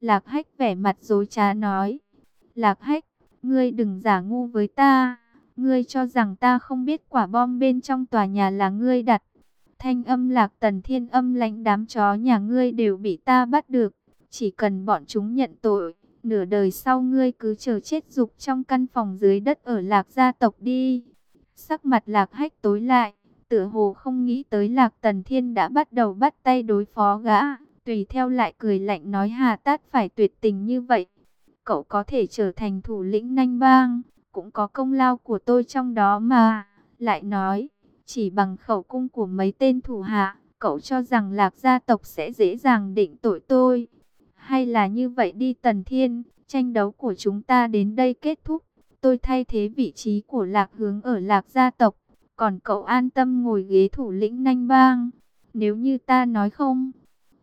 Lạc hách vẻ mặt dối trá nói. Lạc hách, ngươi đừng giả ngu với ta. Ngươi cho rằng ta không biết quả bom bên trong tòa nhà là ngươi đặt. Thanh âm lạc tần thiên âm lãnh đám chó nhà ngươi đều bị ta bắt được. Chỉ cần bọn chúng nhận tội, nửa đời sau ngươi cứ chờ chết dục trong căn phòng dưới đất ở lạc gia tộc đi. Sắc mặt lạc hách tối lại, tựa hồ không nghĩ tới lạc tần thiên đã bắt đầu bắt tay đối phó gã. Tùy theo lại cười lạnh nói hà tát phải tuyệt tình như vậy. Cậu có thể trở thành thủ lĩnh nanh bang, cũng có công lao của tôi trong đó mà. Lại nói, chỉ bằng khẩu cung của mấy tên thủ hạ, cậu cho rằng lạc gia tộc sẽ dễ dàng định tội tôi. Hay là như vậy đi Tần Thiên, tranh đấu của chúng ta đến đây kết thúc. Tôi thay thế vị trí của lạc hướng ở lạc gia tộc. Còn cậu an tâm ngồi ghế thủ lĩnh nanh bang. Nếu như ta nói không,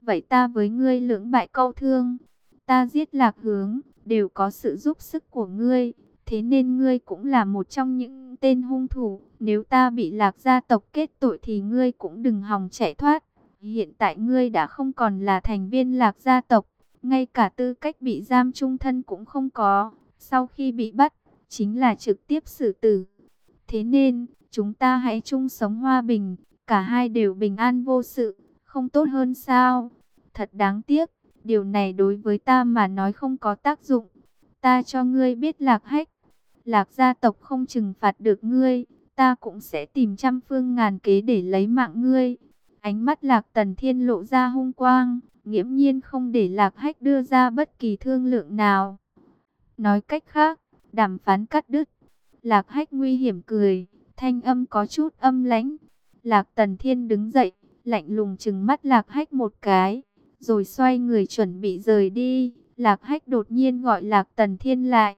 vậy ta với ngươi lưỡng bại câu thương. Ta giết lạc hướng, đều có sự giúp sức của ngươi. Thế nên ngươi cũng là một trong những tên hung thủ. Nếu ta bị lạc gia tộc kết tội thì ngươi cũng đừng hòng chạy thoát. Hiện tại ngươi đã không còn là thành viên lạc gia tộc. Ngay cả tư cách bị giam trung thân cũng không có. Sau khi bị bắt, chính là trực tiếp xử tử. Thế nên, chúng ta hãy chung sống hòa bình. Cả hai đều bình an vô sự. Không tốt hơn sao? Thật đáng tiếc. Điều này đối với ta mà nói không có tác dụng. Ta cho ngươi biết lạc hách lạc gia tộc không trừng phạt được ngươi, ta cũng sẽ tìm trăm phương ngàn kế để lấy mạng ngươi. Ánh mắt lạc tần thiên lộ ra hung quang, nghiễm nhiên không để lạc hách đưa ra bất kỳ thương lượng nào. Nói cách khác, đàm phán cắt đứt. Lạc hách nguy hiểm cười, thanh âm có chút âm lãnh. Lạc tần thiên đứng dậy, lạnh lùng chừng mắt lạc hách một cái, rồi xoay người chuẩn bị rời đi. Lạc hách đột nhiên gọi lạc tần thiên lại.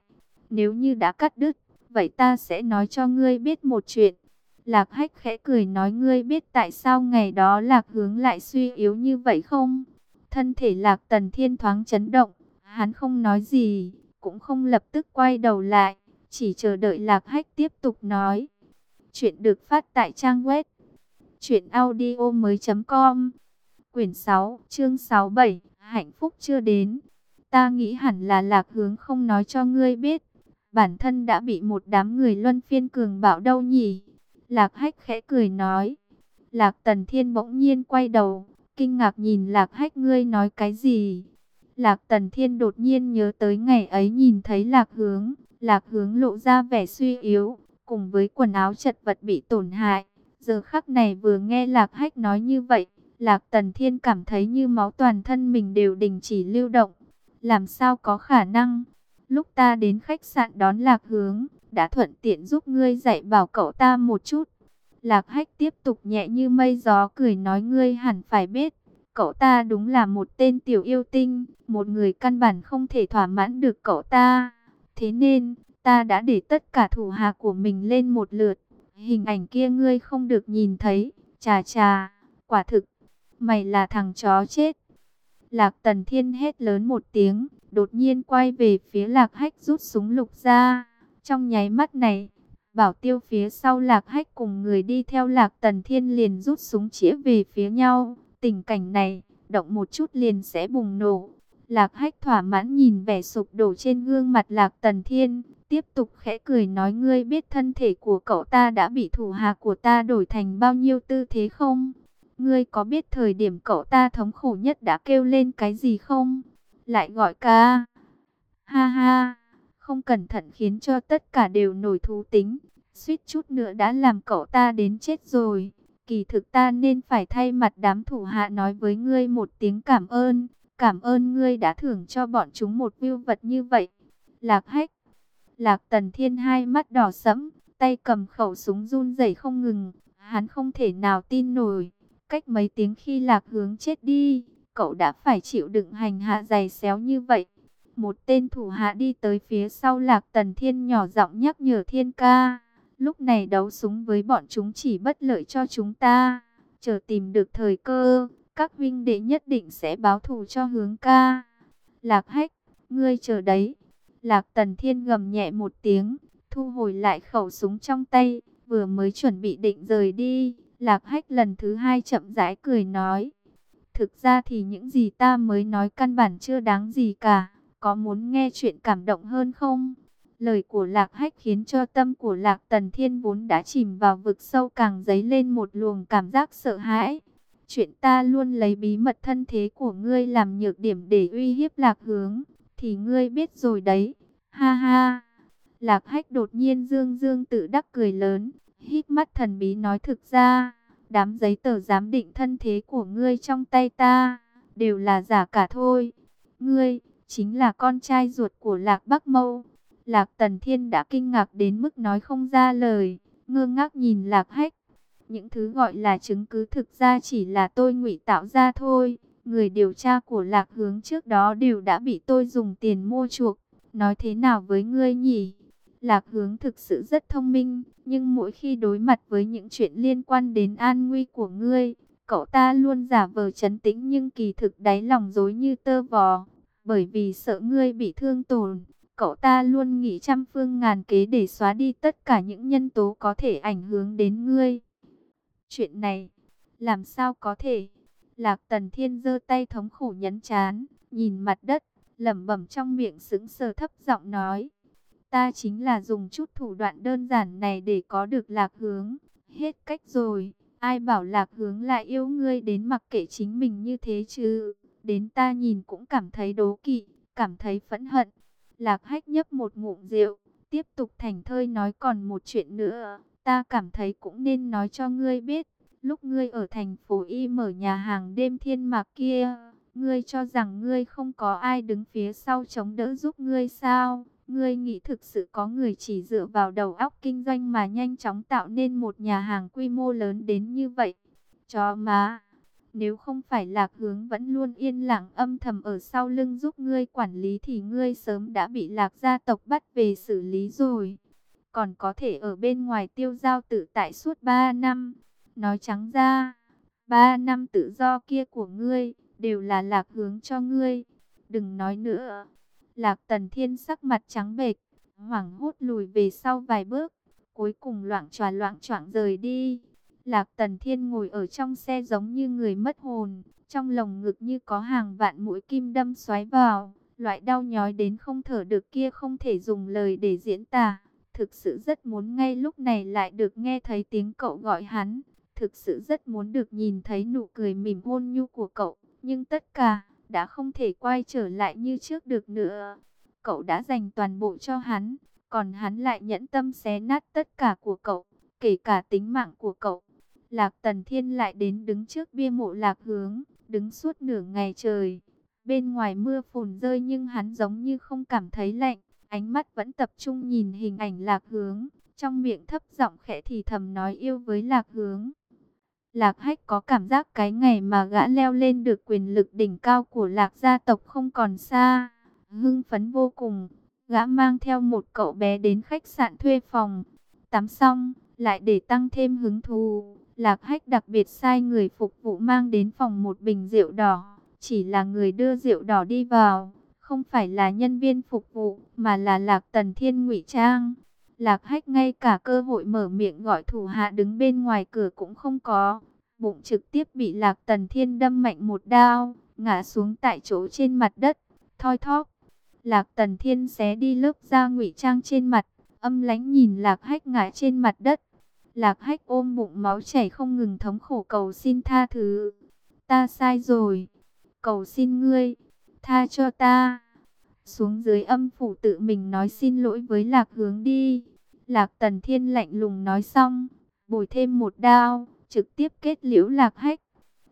Nếu như đã cắt đứt, vậy ta sẽ nói cho ngươi biết một chuyện. Lạc hách khẽ cười nói ngươi biết tại sao ngày đó lạc hướng lại suy yếu như vậy không? Thân thể lạc tần thiên thoáng chấn động, hắn không nói gì, cũng không lập tức quay đầu lại, chỉ chờ đợi lạc hách tiếp tục nói. Chuyện được phát tại trang web audio mới com Quyển 6, chương 67, hạnh phúc chưa đến. Ta nghĩ hẳn là lạc hướng không nói cho ngươi biết, bản thân đã bị một đám người luân phiên cường bạo đâu nhỉ? Lạc hách khẽ cười nói. Lạc tần thiên bỗng nhiên quay đầu, kinh ngạc nhìn lạc hách ngươi nói cái gì? Lạc tần thiên đột nhiên nhớ tới ngày ấy nhìn thấy lạc hướng, lạc hướng lộ ra vẻ suy yếu, cùng với quần áo chật vật bị tổn hại. Giờ khắc này vừa nghe lạc hách nói như vậy, lạc tần thiên cảm thấy như máu toàn thân mình đều đình chỉ lưu động. Làm sao có khả năng? Lúc ta đến khách sạn đón Lạc Hướng, đã thuận tiện giúp ngươi dạy bảo cậu ta một chút. Lạc Hách tiếp tục nhẹ như mây gió cười nói ngươi hẳn phải biết, cậu ta đúng là một tên tiểu yêu tinh, một người căn bản không thể thỏa mãn được cậu ta. Thế nên, ta đã để tất cả thủ hạ của mình lên một lượt. Hình ảnh kia ngươi không được nhìn thấy, chà chà, quả thực, mày là thằng chó chết. Lạc Tần Thiên hét lớn một tiếng, đột nhiên quay về phía lạc hách rút súng lục ra. Trong nháy mắt này, bảo tiêu phía sau lạc hách cùng người đi theo lạc tần thiên liền rút súng chĩa về phía nhau. Tình cảnh này, động một chút liền sẽ bùng nổ. Lạc hách thỏa mãn nhìn vẻ sụp đổ trên gương mặt lạc tần thiên, tiếp tục khẽ cười nói ngươi biết thân thể của cậu ta đã bị thủ hạ của ta đổi thành bao nhiêu tư thế không? Ngươi có biết thời điểm cậu ta thống khổ nhất đã kêu lên cái gì không? lại gọi ca. Ha ha, không cẩn thận khiến cho tất cả đều nổi thú tính, suýt chút nữa đã làm cậu ta đến chết rồi. Kỳ thực ta nên phải thay mặt đám thủ hạ nói với ngươi một tiếng cảm ơn, cảm ơn ngươi đã thưởng cho bọn chúng một view vật như vậy. Lạc hách, lạc tần thiên hai mắt đỏ sẫm, tay cầm khẩu súng run rẩy không ngừng, hắn không thể nào tin nổi. Cách mấy tiếng khi lạc hướng chết đi, cậu đã phải chịu đựng hành hạ dày xéo như vậy. Một tên thủ hạ đi tới phía sau lạc tần thiên nhỏ giọng nhắc nhở thiên ca. Lúc này đấu súng với bọn chúng chỉ bất lợi cho chúng ta. Chờ tìm được thời cơ, các huynh đệ nhất định sẽ báo thù cho hướng ca. Lạc hách, ngươi chờ đấy. Lạc tần thiên gầm nhẹ một tiếng, thu hồi lại khẩu súng trong tay, vừa mới chuẩn bị định rời đi. Lạc hách lần thứ hai chậm rãi cười nói Thực ra thì những gì ta mới nói căn bản chưa đáng gì cả. Có muốn nghe chuyện cảm động hơn không? Lời của Lạc Hách khiến cho tâm của Lạc Tần Thiên vốn đã chìm vào vực sâu càng dấy lên một luồng cảm giác sợ hãi. Chuyện ta luôn lấy bí mật thân thế của ngươi làm nhược điểm để uy hiếp Lạc Hướng, thì ngươi biết rồi đấy. Ha ha. Lạc Hách đột nhiên dương dương tự đắc cười lớn, hít mắt thần bí nói thực ra, đám giấy tờ giám định thân thế của ngươi trong tay ta, đều là giả cả thôi. Ngươi, chính là con trai ruột của Lạc Bắc Mâu. Lạc Tần Thiên đã kinh ngạc đến mức nói không ra lời, ngơ ngác nhìn Lạc Hách. Những thứ gọi là chứng cứ thực ra chỉ là tôi ngụy tạo ra thôi. Người điều tra của Lạc Hướng trước đó đều đã bị tôi dùng tiền mua chuộc. Nói thế nào với ngươi nhỉ? Lạc Hướng thực sự rất thông minh, nhưng mỗi khi đối mặt với những chuyện liên quan đến an nguy của ngươi, cậu ta luôn giả vờ chấn tĩnh nhưng kỳ thực đáy lòng dối như tơ vò. Bởi vì sợ ngươi bị thương tổn, cậu ta luôn nghĩ trăm phương ngàn kế để xóa đi tất cả những nhân tố có thể ảnh hưởng đến ngươi. Chuyện này, làm sao có thể? Lạc Tần Thiên giơ tay thống khổ nhấn chán, nhìn mặt đất, lẩm bẩm trong miệng sững sờ thấp giọng nói. Ta chính là dùng chút thủ đoạn đơn giản này để có được lạc hướng. Hết cách rồi, ai bảo lạc hướng lại yêu ngươi đến mặc kệ chính mình như thế chứ. Đến ta nhìn cũng cảm thấy đố kỵ, cảm thấy phẫn hận. Lạc hách nhấp một ngụm rượu, tiếp tục thành thơi nói còn một chuyện nữa. Ta cảm thấy cũng nên nói cho ngươi biết. Lúc ngươi ở thành phố Y mở nhà hàng đêm thiên mạc kia, ngươi cho rằng ngươi không có ai đứng phía sau chống đỡ giúp ngươi sao? Ngươi nghĩ thực sự có người chỉ dựa vào đầu óc kinh doanh mà nhanh chóng tạo nên một nhà hàng quy mô lớn đến như vậy? Chó má! Nếu không phải lạc hướng vẫn luôn yên lặng âm thầm ở sau lưng giúp ngươi quản lý thì ngươi sớm đã bị lạc gia tộc bắt về xử lý rồi. Còn có thể ở bên ngoài tiêu giao tự tại suốt 3 năm. Nói trắng ra, 3 năm tự do kia của ngươi đều là lạc hướng cho ngươi. Đừng nói nữa. Lạc tần thiên sắc mặt trắng bệch, hoảng hốt lùi về sau vài bước, cuối cùng loạn tròa loạn choạng rời đi. Lạc tần thiên ngồi ở trong xe giống như người mất hồn, trong lồng ngực như có hàng vạn mũi kim đâm xoáy vào. Loại đau nhói đến không thở được kia không thể dùng lời để diễn tả. Thực sự rất muốn ngay lúc này lại được nghe thấy tiếng cậu gọi hắn. Thực sự rất muốn được nhìn thấy nụ cười mỉm hôn nhu của cậu. Nhưng tất cả đã không thể quay trở lại như trước được nữa. Cậu đã dành toàn bộ cho hắn, còn hắn lại nhẫn tâm xé nát tất cả của cậu, kể cả tính mạng của cậu. Lạc Tần Thiên lại đến đứng trước bia mộ lạc hướng, đứng suốt nửa ngày trời. Bên ngoài mưa phùn rơi nhưng hắn giống như không cảm thấy lạnh, ánh mắt vẫn tập trung nhìn hình ảnh lạc hướng, trong miệng thấp giọng khẽ thì thầm nói yêu với lạc hướng. Lạc Hách có cảm giác cái ngày mà gã leo lên được quyền lực đỉnh cao của Lạc gia tộc không còn xa. Hưng phấn vô cùng, gã mang theo một cậu bé đến khách sạn thuê phòng. Tắm xong, lại để tăng thêm hứng thú. Lạc Hách đặc biệt sai người phục vụ mang đến phòng một bình rượu đỏ. Chỉ là người đưa rượu đỏ đi vào, không phải là nhân viên phục vụ, mà là Lạc Tần Thiên ngụy Trang. Lạc Hách ngay cả cơ hội mở miệng gọi thủ hạ đứng bên ngoài cửa cũng không có bụng trực tiếp bị Lạc Tần Thiên đâm mạnh một đao, ngã xuống tại chỗ trên mặt đất, thoi thóp. Lạc Tần Thiên xé đi lớp da ngụy trang trên mặt, âm lánh nhìn Lạc Hách ngã trên mặt đất. Lạc Hách ôm bụng máu chảy không ngừng thống khổ cầu xin tha thứ. Ta sai rồi, cầu xin ngươi, tha cho ta. Xuống dưới âm phủ tự mình nói xin lỗi với Lạc Hướng đi. Lạc Tần Thiên lạnh lùng nói xong, bồi thêm một đao trực tiếp kết liễu lạc hách.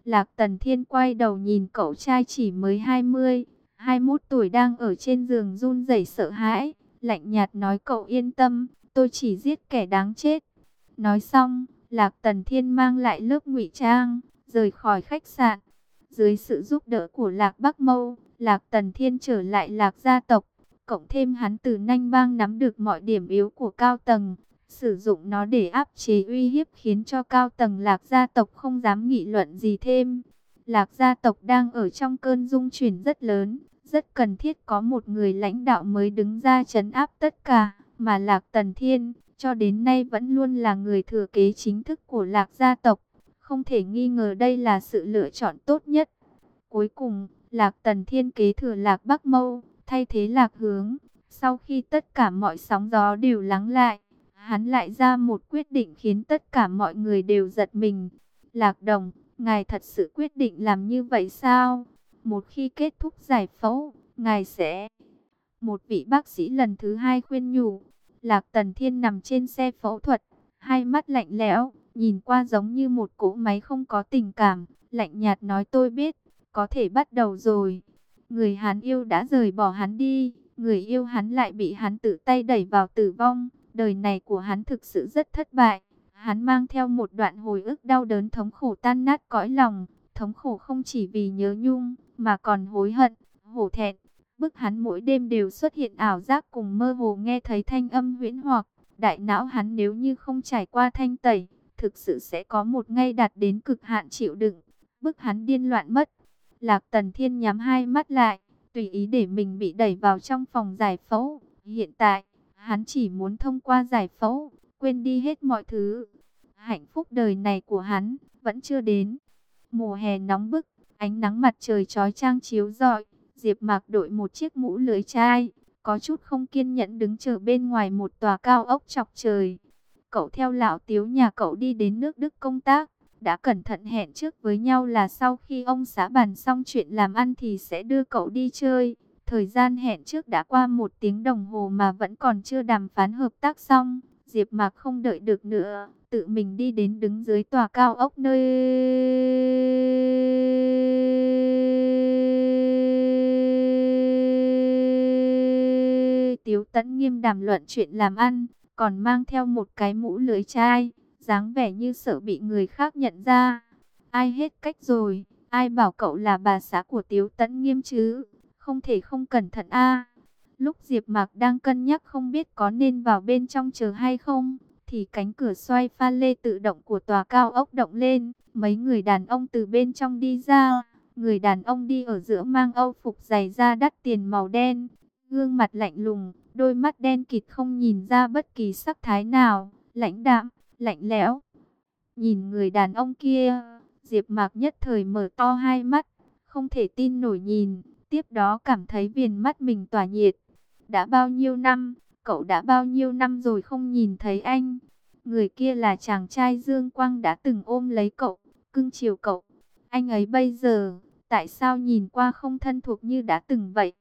Lạc Tần Thiên quay đầu nhìn cậu trai chỉ mới 20, 21 tuổi đang ở trên giường run rẩy sợ hãi, lạnh nhạt nói cậu yên tâm, tôi chỉ giết kẻ đáng chết. Nói xong, Lạc Tần Thiên mang lại lớp ngụy trang, rời khỏi khách sạn. Dưới sự giúp đỡ của Lạc Bắc Mâu, Lạc Tần Thiên trở lại Lạc gia tộc, cộng thêm hắn từ nanh bang nắm được mọi điểm yếu của cao tầng, Sử dụng nó để áp chế uy hiếp khiến cho cao tầng lạc gia tộc không dám nghị luận gì thêm. Lạc gia tộc đang ở trong cơn dung chuyển rất lớn, rất cần thiết có một người lãnh đạo mới đứng ra chấn áp tất cả, mà Lạc Tần Thiên cho đến nay vẫn luôn là người thừa kế chính thức của Lạc gia tộc. Không thể nghi ngờ đây là sự lựa chọn tốt nhất. Cuối cùng, Lạc Tần Thiên kế thừa Lạc Bắc Mâu, thay thế Lạc Hướng. Sau khi tất cả mọi sóng gió đều lắng lại, hắn lại ra một quyết định khiến tất cả mọi người đều giật mình. Lạc Đồng, ngài thật sự quyết định làm như vậy sao? Một khi kết thúc giải phẫu, ngài sẽ... Một vị bác sĩ lần thứ hai khuyên nhủ, Lạc Tần Thiên nằm trên xe phẫu thuật, hai mắt lạnh lẽo, nhìn qua giống như một cỗ máy không có tình cảm, lạnh nhạt nói tôi biết, có thể bắt đầu rồi. Người hắn yêu đã rời bỏ hắn đi, người yêu hắn lại bị hắn tự tay đẩy vào tử vong, đời này của hắn thực sự rất thất bại. Hắn mang theo một đoạn hồi ức đau đớn thống khổ tan nát cõi lòng, thống khổ không chỉ vì nhớ nhung, mà còn hối hận, hổ thẹn. Bức hắn mỗi đêm đều xuất hiện ảo giác cùng mơ hồ nghe thấy thanh âm huyễn hoặc, đại não hắn nếu như không trải qua thanh tẩy, thực sự sẽ có một ngày đạt đến cực hạn chịu đựng, bức hắn điên loạn mất. Lạc Tần Thiên nhắm hai mắt lại, tùy ý để mình bị đẩy vào trong phòng giải phẫu. Hiện tại, hắn chỉ muốn thông qua giải phẫu, quên đi hết mọi thứ. Hạnh phúc đời này của hắn vẫn chưa đến. Mùa hè nóng bức, ánh nắng mặt trời chói chang chiếu rọi, Diệp Mạc đội một chiếc mũ lưới chai, có chút không kiên nhẫn đứng chờ bên ngoài một tòa cao ốc chọc trời. Cậu theo lão tiếu nhà cậu đi đến nước Đức công tác, đã cẩn thận hẹn trước với nhau là sau khi ông xã bàn xong chuyện làm ăn thì sẽ đưa cậu đi chơi. Thời gian hẹn trước đã qua một tiếng đồng hồ mà vẫn còn chưa đàm phán hợp tác xong. Diệp Mạc không đợi được nữa, tự mình đi đến đứng dưới tòa cao ốc nơi Tiếu Tấn Nghiêm đàm luận chuyện làm ăn, còn mang theo một cái mũ lưới chai, dáng vẻ như sợ bị người khác nhận ra. Ai hết cách rồi, ai bảo cậu là bà xã của Tiếu Tấn Nghiêm chứ, không thể không cẩn thận a. Lúc Diệp Mạc đang cân nhắc không biết có nên vào bên trong chờ hay không, thì cánh cửa xoay pha lê tự động của tòa cao ốc động lên, mấy người đàn ông từ bên trong đi ra. Người đàn ông đi ở giữa mang âu phục dày da đắt tiền màu đen, gương mặt lạnh lùng, đôi mắt đen kịt không nhìn ra bất kỳ sắc thái nào, lãnh đạm, lạnh lẽo. Nhìn người đàn ông kia, Diệp Mạc nhất thời mở to hai mắt, không thể tin nổi nhìn, tiếp đó cảm thấy viền mắt mình tỏa nhiệt. Đã bao nhiêu năm, cậu đã bao nhiêu năm rồi không nhìn thấy anh. Người kia là chàng trai Dương Quang đã từng ôm lấy cậu, cưng chiều cậu. Anh ấy bây giờ, tại sao nhìn qua không thân thuộc như đã từng vậy?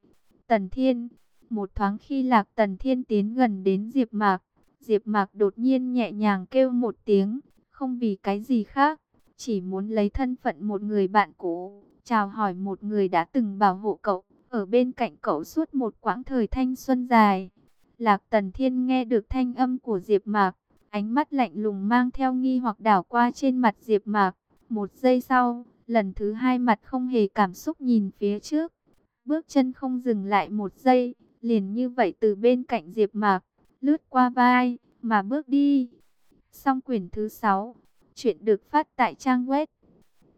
Tần Thiên, một thoáng khi Lạc Tần Thiên tiến gần đến Diệp Mạc, Diệp Mạc đột nhiên nhẹ nhàng kêu một tiếng, không vì cái gì khác, chỉ muốn lấy thân phận một người bạn cũ, chào hỏi một người đã từng bảo hộ cậu, ở bên cạnh cậu suốt một quãng thời thanh xuân dài. Lạc Tần Thiên nghe được thanh âm của Diệp Mạc, ánh mắt lạnh lùng mang theo nghi hoặc đảo qua trên mặt Diệp Mạc. Một giây sau, lần thứ hai mặt không hề cảm xúc nhìn phía trước, bước chân không dừng lại một giây, liền như vậy từ bên cạnh Diệp Mạc, lướt qua vai, mà bước đi. Xong quyển thứ 6, chuyện được phát tại trang web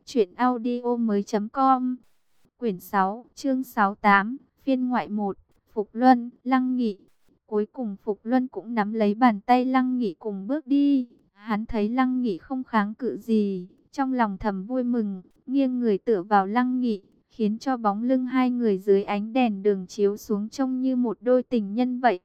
truyệnaudiomoi.com. Quyển 6, chương 68, phiên ngoại 1, Phục Luân, Lăng Nghị. Cuối cùng Phục Luân cũng nắm lấy bàn tay Lăng Nghị cùng bước đi. Hắn thấy Lăng Nghị không kháng cự gì, trong lòng thầm vui mừng, nghiêng người tựa vào Lăng Nghị, khiến cho bóng lưng hai người dưới ánh đèn đường chiếu xuống trông như một đôi tình nhân vậy.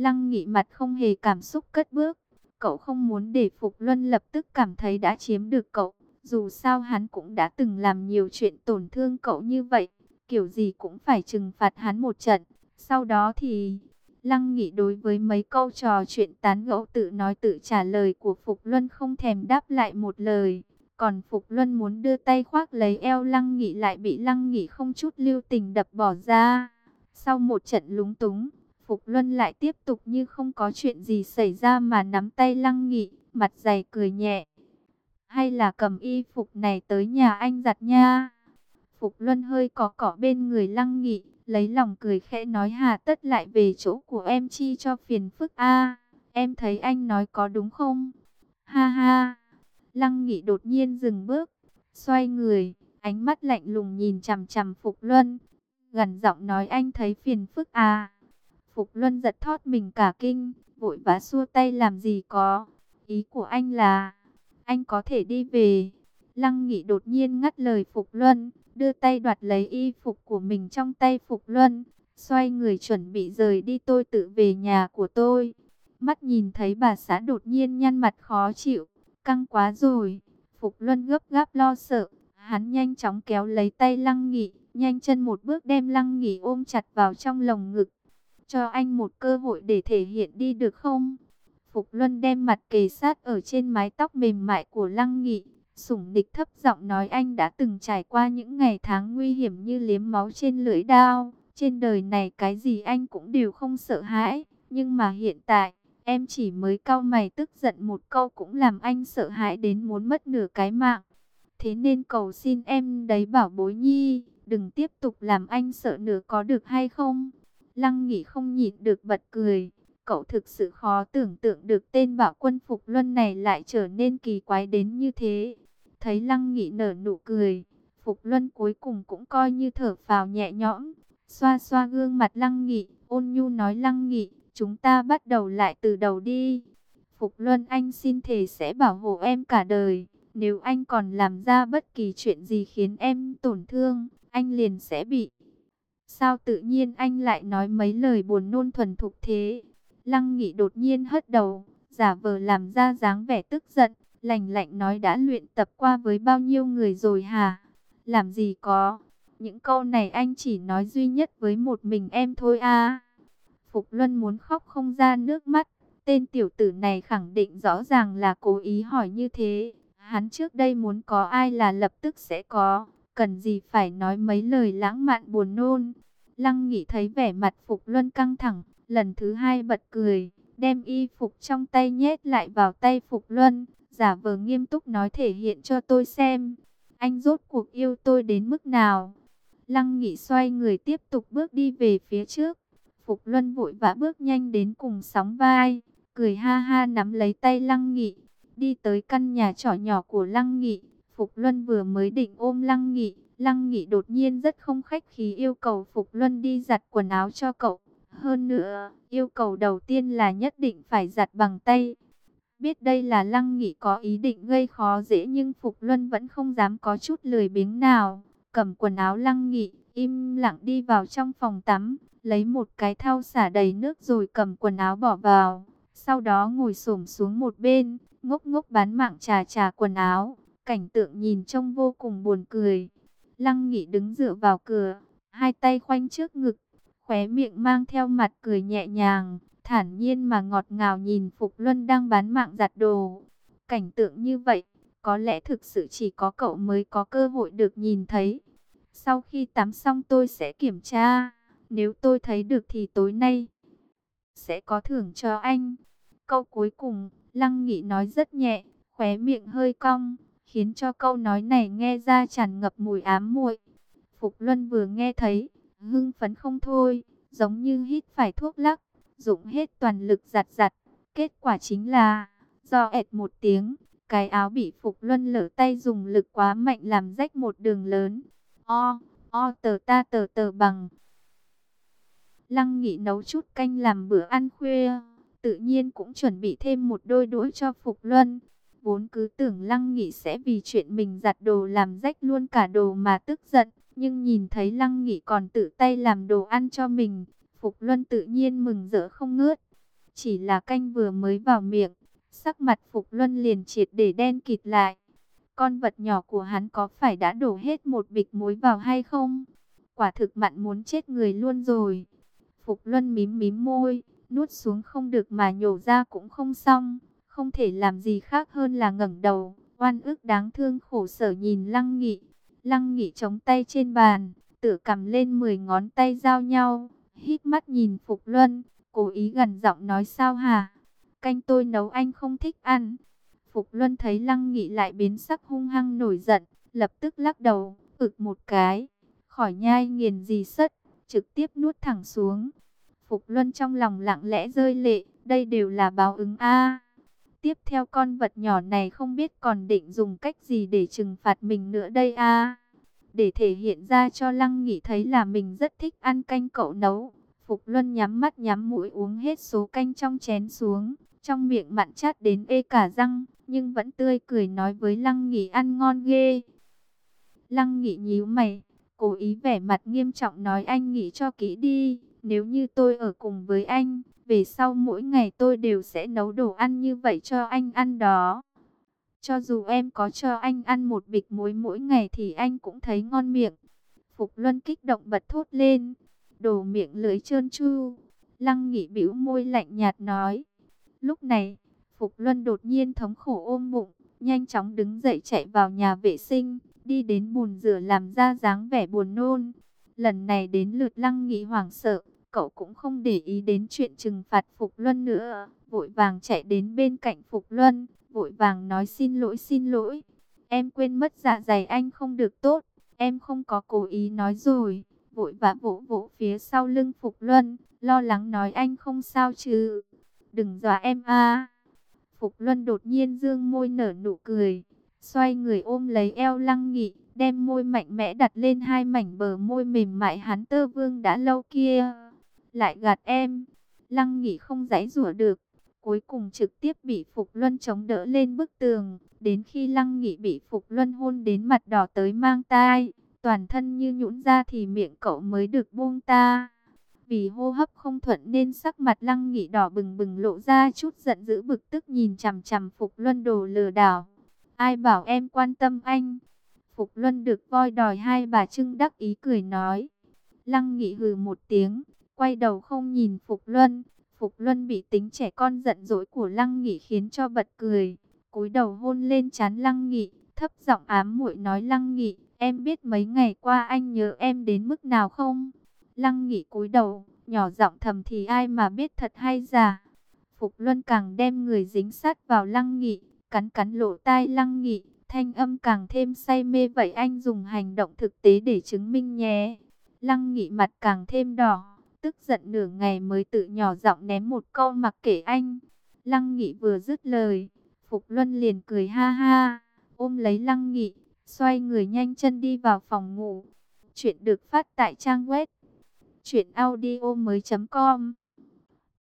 Lăng Nghị mặt không hề cảm xúc cất bước, cậu không muốn để Phục Luân lập tức cảm thấy đã chiếm được cậu, dù sao hắn cũng đã từng làm nhiều chuyện tổn thương cậu như vậy, kiểu gì cũng phải trừng phạt hắn một trận, sau đó thì... Lăng Nghị đối với mấy câu trò chuyện tán gẫu tự nói tự trả lời của Phục Luân không thèm đáp lại một lời. Còn Phục Luân muốn đưa tay khoác lấy eo Lăng Nghị lại bị Lăng Nghị không chút lưu tình đập bỏ ra. Sau một trận lúng túng, Phục Luân lại tiếp tục như không có chuyện gì xảy ra mà nắm tay Lăng Nghị, mặt dày cười nhẹ. Hay là cầm y phục này tới nhà anh giặt nha. Phục Luân hơi có cỏ bên người Lăng Nghị, lấy lòng cười khẽ nói hà tất lại về chỗ của em chi cho phiền phức a Em thấy anh nói có đúng không? Ha ha! Lăng Nghị đột nhiên dừng bước, xoay người, ánh mắt lạnh lùng nhìn chằm chằm Phục Luân, gần giọng nói anh thấy phiền phức à. Phục Luân giật thót mình cả kinh, vội vã xua tay làm gì có. Ý của anh là, anh có thể đi về. Lăng Nghị đột nhiên ngắt lời Phục Luân, đưa tay đoạt lấy y phục của mình trong tay Phục Luân, xoay người chuẩn bị rời đi tôi tự về nhà của tôi. Mắt nhìn thấy bà xã đột nhiên nhăn mặt khó chịu, căng quá rồi. Phục Luân gấp gáp lo sợ, hắn nhanh chóng kéo lấy tay Lăng Nghị, nhanh chân một bước đem Lăng Nghị ôm chặt vào trong lồng ngực. Cho anh một cơ hội để thể hiện đi được không? Phục Luân đem mặt kề sát ở trên mái tóc mềm mại của Lăng Nghị, sủng địch thấp giọng nói anh đã từng trải qua những ngày tháng nguy hiểm như liếm máu trên lưỡi dao. Trên đời này cái gì anh cũng đều không sợ hãi, nhưng mà hiện tại, em chỉ mới cau mày tức giận một câu cũng làm anh sợ hãi đến muốn mất nửa cái mạng. Thế nên cầu xin em đấy bảo bối nhi, đừng tiếp tục làm anh sợ nữa có được hay không? Lăng nghị không nhịn được bật cười. Cậu thực sự khó tưởng tượng được tên bảo quân Phục Luân này lại trở nên kỳ quái đến như thế. Thấy Lăng nghị nở nụ cười, Phục Luân cuối cùng cũng coi như thở phào nhẹ nhõm. Xoa xoa gương mặt Lăng Nghị, ôn nhu nói Lăng Nghị, chúng ta bắt đầu lại từ đầu đi. Phục Luân anh xin thề sẽ bảo hộ em cả đời. Nếu anh còn làm ra bất kỳ chuyện gì khiến em tổn thương, anh liền sẽ bị. Sao tự nhiên anh lại nói mấy lời buồn nôn thuần thục thế? Lăng Nghị đột nhiên hất đầu, giả vờ làm ra dáng vẻ tức giận, lạnh lạnh nói đã luyện tập qua với bao nhiêu người rồi hả? Làm gì có? Những câu này anh chỉ nói duy nhất với một mình em thôi à. Phục Luân muốn khóc không ra nước mắt. Tên tiểu tử này khẳng định rõ ràng là cố ý hỏi như thế. Hắn trước đây muốn có ai là lập tức sẽ có. Cần gì phải nói mấy lời lãng mạn buồn nôn. Lăng nghị thấy vẻ mặt Phục Luân căng thẳng. Lần thứ hai bật cười. Đem y phục trong tay nhét lại vào tay Phục Luân. Giả vờ nghiêm túc nói thể hiện cho tôi xem. Anh rốt cuộc yêu tôi đến mức nào? Lăng Nghị xoay người tiếp tục bước đi về phía trước. Phục Luân vội vã bước nhanh đến cùng sóng vai, cười ha ha nắm lấy tay Lăng Nghị, đi tới căn nhà trọ nhỏ của Lăng Nghị. Phục Luân vừa mới định ôm Lăng Nghị, Lăng Nghị đột nhiên rất không khách khí yêu cầu Phục Luân đi giặt quần áo cho cậu. Hơn nữa, yêu cầu đầu tiên là nhất định phải giặt bằng tay. Biết đây là Lăng Nghị có ý định gây khó dễ nhưng Phục Luân vẫn không dám có chút lười biếng nào cầm quần áo lăng nghị, im lặng đi vào trong phòng tắm, lấy một cái thau xả đầy nước rồi cầm quần áo bỏ vào. Sau đó ngồi xổm xuống một bên, ngốc ngốc bán mạng trà trà quần áo, cảnh tượng nhìn trông vô cùng buồn cười. Lăng nghị đứng dựa vào cửa, hai tay khoanh trước ngực, khóe miệng mang theo mặt cười nhẹ nhàng, thản nhiên mà ngọt ngào nhìn Phục Luân đang bán mạng giặt đồ. Cảnh tượng như vậy, có lẽ thực sự chỉ có cậu mới có cơ hội được nhìn thấy. Sau khi tắm xong tôi sẽ kiểm tra. Nếu tôi thấy được thì tối nay sẽ có thưởng cho anh. Câu cuối cùng, Lăng Nghị nói rất nhẹ, khóe miệng hơi cong, khiến cho câu nói này nghe ra tràn ngập mùi ám muội. Phục Luân vừa nghe thấy, hưng phấn không thôi, giống như hít phải thuốc lắc, dụng hết toàn lực giặt giặt. Kết quả chính là, do ẹt một tiếng, cái áo bị Phục Luân lỡ tay dùng lực quá mạnh làm rách một đường lớn. O, o tờ ta tờ tờ bằng. Lăng Nghị nấu chút canh làm bữa ăn khuya, tự nhiên cũng chuẩn bị thêm một đôi đũa cho Phục Luân. Vốn cứ tưởng Lăng Nghị sẽ vì chuyện mình giặt đồ làm rách luôn cả đồ mà tức giận, nhưng nhìn thấy Lăng Nghị còn tự tay làm đồ ăn cho mình, Phục Luân tự nhiên mừng rỡ không ngớt. Chỉ là canh vừa mới vào miệng, Sắc mặt Phục Luân liền triệt để đen kịt lại. Con vật nhỏ của hắn có phải đã đổ hết một bịch muối vào hay không? Quả thực mặn muốn chết người luôn rồi. Phục Luân mím mím môi, nuốt xuống không được mà nhổ ra cũng không xong. Không thể làm gì khác hơn là ngẩng đầu, oan ức đáng thương khổ sở nhìn Lăng Nghị. Lăng Nghị chống tay trên bàn, tự cầm lên 10 ngón tay giao nhau, hít mắt nhìn Phục Luân, cố ý gần giọng nói sao hả? canh tôi nấu anh không thích ăn. Phục Luân thấy Lăng Nghị lại biến sắc hung hăng nổi giận, lập tức lắc đầu, ực một cái, khỏi nhai nghiền gì sất, trực tiếp nuốt thẳng xuống. Phục Luân trong lòng lặng lẽ rơi lệ, đây đều là báo ứng a. Tiếp theo con vật nhỏ này không biết còn định dùng cách gì để trừng phạt mình nữa đây a. Để thể hiện ra cho Lăng Nghị thấy là mình rất thích ăn canh cậu nấu. Phục Luân nhắm mắt nhắm mũi uống hết số canh trong chén xuống, trong miệng mặn chát đến ê cả răng, nhưng vẫn tươi cười nói với Lăng Nghị ăn ngon ghê. Lăng Nghị nhíu mày, cố ý vẻ mặt nghiêm trọng nói anh nghĩ cho kỹ đi, nếu như tôi ở cùng với anh, về sau mỗi ngày tôi đều sẽ nấu đồ ăn như vậy cho anh ăn đó. Cho dù em có cho anh ăn một bịch muối mỗi ngày thì anh cũng thấy ngon miệng. Phục Luân kích động bật thốt lên, đồ miệng lưỡi trơn tru. Lăng Nghị bĩu môi lạnh nhạt nói. Lúc này, Phục Luân đột nhiên thống khổ ôm bụng, nhanh chóng đứng dậy chạy vào nhà vệ sinh, đi đến bồn rửa làm ra dáng vẻ buồn nôn. Lần này đến lượt Lăng Nghị hoảng sợ, cậu cũng không để ý đến chuyện trừng phạt Phục Luân nữa, vội vàng chạy đến bên cạnh Phục Luân, vội vàng nói xin lỗi xin lỗi. Em quên mất dạ dày anh không được tốt, em không có cố ý nói rồi. Vội vã vỗ vỗ phía sau lưng Phục Luân, lo lắng nói anh không sao chứ. Đừng dọa em a. Phục Luân đột nhiên dương môi nở nụ cười, xoay người ôm lấy eo Lăng Nghị, đem môi mạnh mẽ đặt lên hai mảnh bờ môi mềm mại hắn tơ vương đã lâu kia. Lại gạt em, Lăng Nghị không giãy rủa được, cuối cùng trực tiếp bị Phục Luân chống đỡ lên bức tường, đến khi Lăng Nghị bị Phục Luân hôn đến mặt đỏ tới mang tai, toàn thân như nhũn ra thì miệng cậu mới được buông ta. Vì hô hấp không thuận nên sắc mặt Lăng Nghị đỏ bừng bừng lộ ra chút giận dữ bực tức nhìn chằm chằm Phục Luân đồ lừa đảo. Ai bảo em quan tâm anh? Phục Luân được voi đòi hai bà trưng đắc ý cười nói. Lăng Nghị hừ một tiếng, quay đầu không nhìn Phục Luân. Phục Luân bị tính trẻ con giận dỗi của Lăng Nghị khiến cho bật cười. cúi đầu hôn lên chán Lăng Nghị, thấp giọng ám muội nói Lăng Nghị, em biết mấy ngày qua anh nhớ em đến mức nào không? Lăng Nghị cúi đầu, nhỏ giọng thầm thì ai mà biết thật hay giả. Phục Luân càng đem người dính sát vào Lăng Nghị, cắn cắn lỗ tai Lăng Nghị, thanh âm càng thêm say mê vậy anh dùng hành động thực tế để chứng minh nhé. Lăng Nghị mặt càng thêm đỏ, tức giận nửa ngày mới tự nhỏ giọng ném một câu mặc kệ anh. Lăng Nghị vừa dứt lời, Phục Luân liền cười ha ha, ôm lấy Lăng Nghị, xoay người nhanh chân đi vào phòng ngủ. Chuyện được phát tại trang web truyệnaudiomoi.com.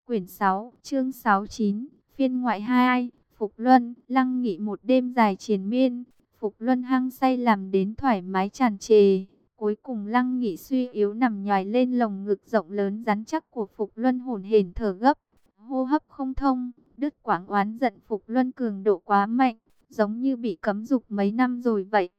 Quyển 6, chương 69, phiên ngoại 2, Phục Luân, Lăng Nghị một đêm dài triền miên, Phục Luân hăng say làm đến thoải mái tràn trề. Cuối cùng Lăng Nghị suy yếu nằm nhòi lên lồng ngực rộng lớn rắn chắc của Phục Luân hồn hển thở gấp, hô hấp không thông, đứt quãng oán giận Phục Luân cường độ quá mạnh, giống như bị cấm dục mấy năm rồi vậy.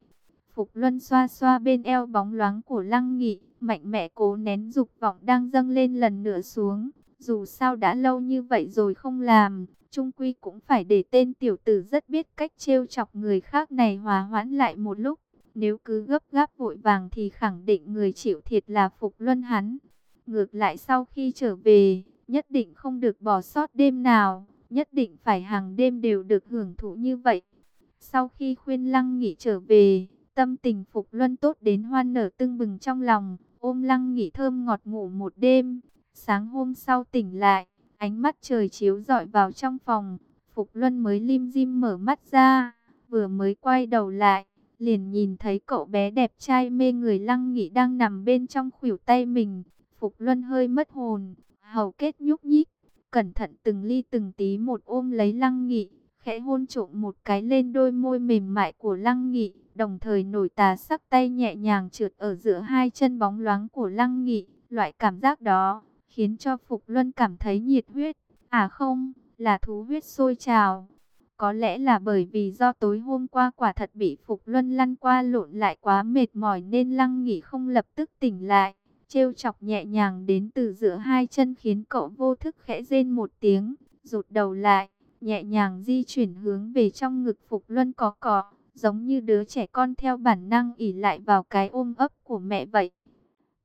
Phục Luân xoa xoa bên eo bóng loáng của Lăng Nghị, mạnh mẽ cố nén dục vọng đang dâng lên lần nữa xuống. Dù sao đã lâu như vậy rồi không làm, trung quy cũng phải để tên tiểu tử rất biết cách trêu chọc người khác này hòa hoãn lại một lúc. Nếu cứ gấp gáp vội vàng thì khẳng định người chịu thiệt là Phục Luân hắn. Ngược lại sau khi trở về, nhất định không được bỏ sót đêm nào, nhất định phải hàng đêm đều được hưởng thụ như vậy. Sau khi khuyên Lăng nghỉ trở về, tâm tình Phục Luân tốt đến hoan nở tưng bừng trong lòng, ôm Lăng nghỉ thơm ngọt ngủ một đêm. Sáng hôm sau tỉnh lại, ánh mắt trời chiếu rọi vào trong phòng, Phục Luân mới lim dim mở mắt ra, vừa mới quay đầu lại, liền nhìn thấy cậu bé đẹp trai mê người Lăng Nghị đang nằm bên trong khuỷu tay mình. Phục Luân hơi mất hồn, hầu kết nhúc nhích, cẩn thận từng ly từng tí một ôm lấy Lăng Nghị, khẽ hôn trộm một cái lên đôi môi mềm mại của Lăng Nghị, đồng thời nổi tà sắc tay nhẹ nhàng trượt ở giữa hai chân bóng loáng của Lăng Nghị. Loại cảm giác đó khiến cho Phục Luân cảm thấy nhiệt huyết, à không, là thú huyết sôi trào. Có lẽ là bởi vì do tối hôm qua quả thật bị Phục Luân lăn qua lộn lại quá mệt mỏi nên Lăng Nghị không lập tức tỉnh lại. Trêu chọc nhẹ nhàng đến từ giữa hai chân khiến cậu vô thức khẽ rên một tiếng, rụt đầu lại, nhẹ nhàng di chuyển hướng về trong ngực Phục Luân có cỏ, giống như đứa trẻ con theo bản năng ỉ lại vào cái ôm ấp của mẹ vậy.